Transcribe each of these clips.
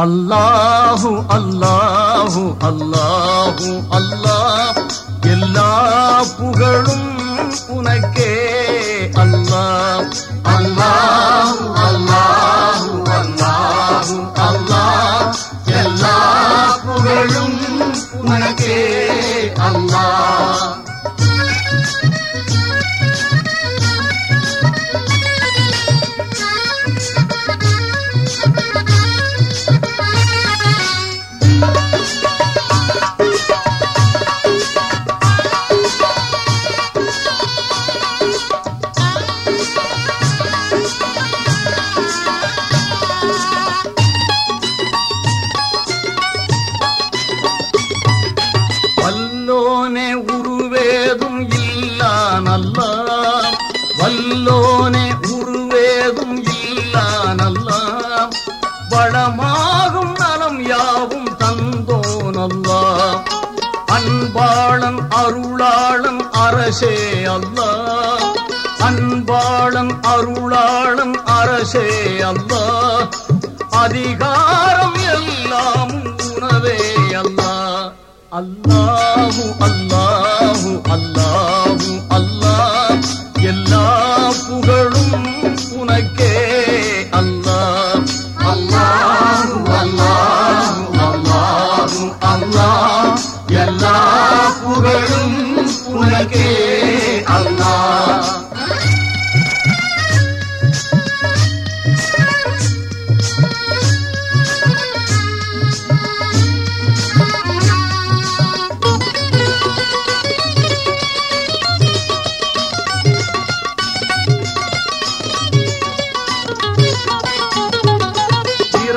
அல்லாஹு அல்லாஹு அல்லாஹு அல்லாஹ். எல்லா புகழும் உனக்கே. நல்லாம். வல்லோனே உருவேதும் இல்லா நல்லாம். வளமாகும் நலம் யாவும் தந்தோ அல்லா அன்பாளன் அருளாளன் அரசே அல்லா அன்பாளன் அருளாளன் அரசே அல்லா அதிகாரம் எல்லாம் உணவே அல்லா அல்லாஹு அல்லாஹு அல்லாஹு அல்லா எல்லா புகழும்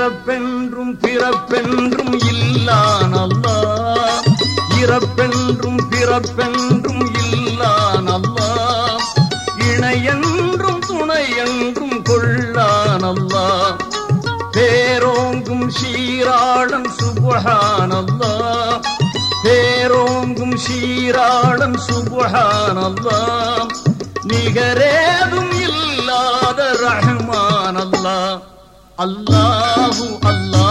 இறப்பென்றும் பிறப்பென்றும் இல்லான் அல்லா இறப்பென்றும் பிறப்பென்றும் இல்லான் அல்லா இணையென்றும் துணையென்றும் கொள்ளான் அல்லா பேரோங்கும் சீராளன் சுபகான் அல்லா பேரோங்கும் சீராளன் சுபகான் அல்லா நிகரேதும் இல்லாத ரஹ்மான் அல்லாஹு அல்லாஹு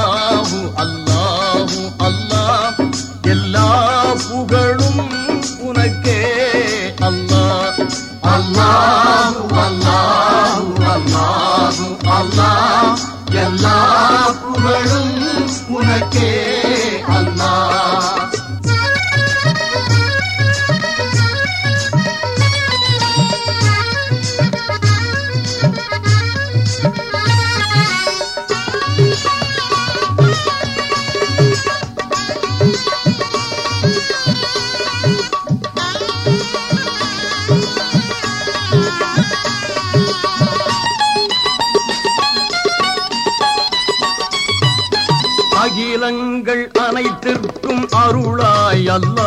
அகிலங்கள் அனைத்திற்கும் அருளாய் அல்ல.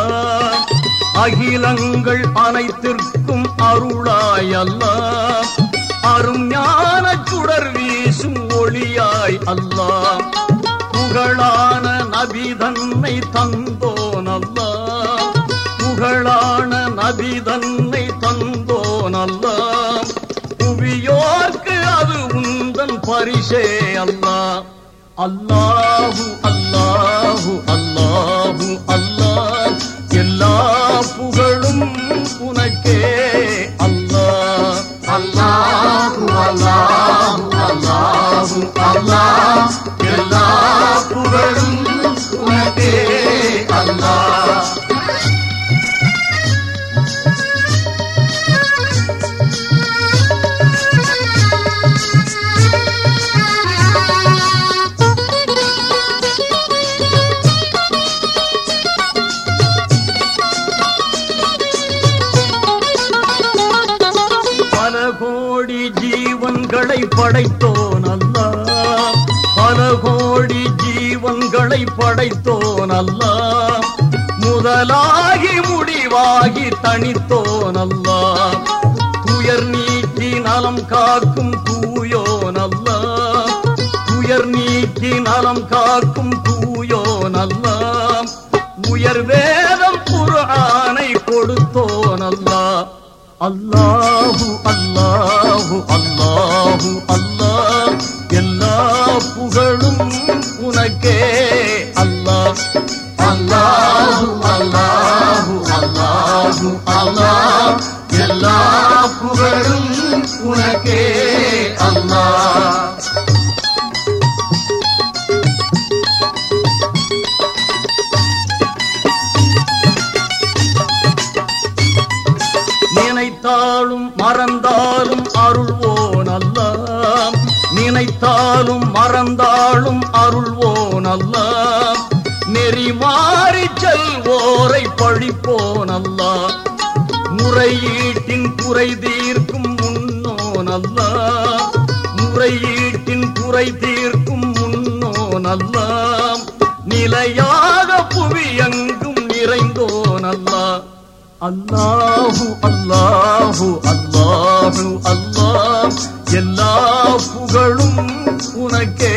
அகிலங்கள் அனைத்திற்கும் அருளாய் அல்ல. அரும் ஞான சுடர் வீசும் ஒளியாய் அல்ல. புகழான நபி தன்னை தந்தோன் அல்லாஹு அல்லாஹு படைத்தோன் அல்லா பல கோடி ஜீவன்களை படைத்தோன் அல்லா முதலாகி முடிவாகி தனித்தோன் அல்லா துயர் நீக்கி நலம் காக்கும் தூயோன் அல்லா துயர் நீக்கி நலம் காக்கும் தூயோன் அல்லா உயர் வேதம் புறானை கொடுத்தோன் அல்லா அல்லாஹு அல்லாஹு. அல்லா அல்லாஹு அல்லாஹ் எல்லா புகழும் உனக்கே. அல்லாஹ் அல்லாஹு அல்லாஹு அல்லாஹு அல்லாஹ் எல்லா புகழும் உனக்கே. நினைத்தாலும் மறந்தாலும் அருள்வோன் அல்லாம் நினைத்தாலும் மறந்தாலும் அருள்வோன் அல்லாம் நெறிமாறி செல்வோரை பழிப்போன் அல்லா முறையீட்டின் குறை தீர்க்கும் முன்னோன் அல்லா முறையீட்டின் குறை தீர்க்கும் முன்னோன் அல்லா நிலையா அல்லாஹு அல்லாஹு அல்லாஹு அல்லாஹ். எல்லா புகழும் உனக்கே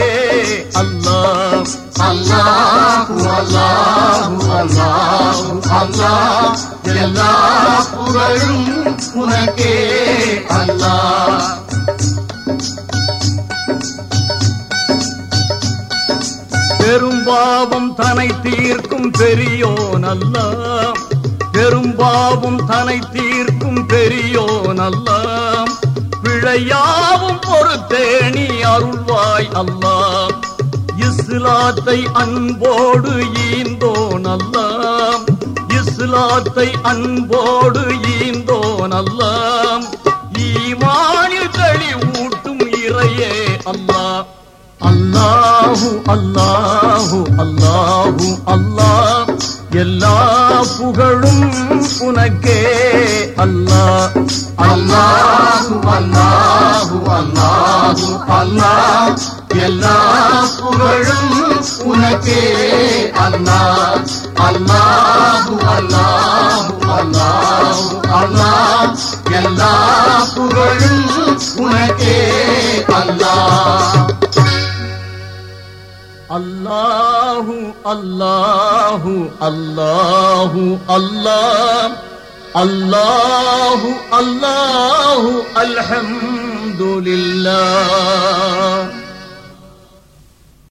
அல்லாஹ். அல்லாஹு அல்லாஹு அல்லாஹு அல்லாஹ். எல்லா புகழும் உனக்கே அல்லாஹ். பெரும்பாவம் தனை தீர்க்கும் பெரியோன் அல்லாஹ். பெரும்பாவும் தனை தீர்க்கும் பெரியோ நல்லாம் பிழையாவும் பொறுத்தேணி அருள்வாய் அல்லாம். இஸ்லாத்தை அன்போடு ஈந்தோ நல்லாம் இஸ்லாத்தை அன்போடு ஈந்தோ நல்லாம் ஈமானில் களி ஊட்டும் இறையே அல்லாஹ். அல்லாஹு அல்லாஹு அல்லாஹு அல்லாஹ். எல்லா புகழும் உனக்கே. அல்லா அல்லாஹு அல்லாஹு அல்லாஹு அல்லா. எல்லா புகழும் உனக்கே. அல்லா அல்லாஹு அல்லாஹு அல்லாஹு அல்லா. எல்லா புகழும் உனக்கே. அல்லா. அல்லாஹ் அல்லாஹு அல்லாஹு அல்லாஹு அல்லாஹ் அல்லாஹு அல்லாஹு அல்ஹம்துலில்லாஹ்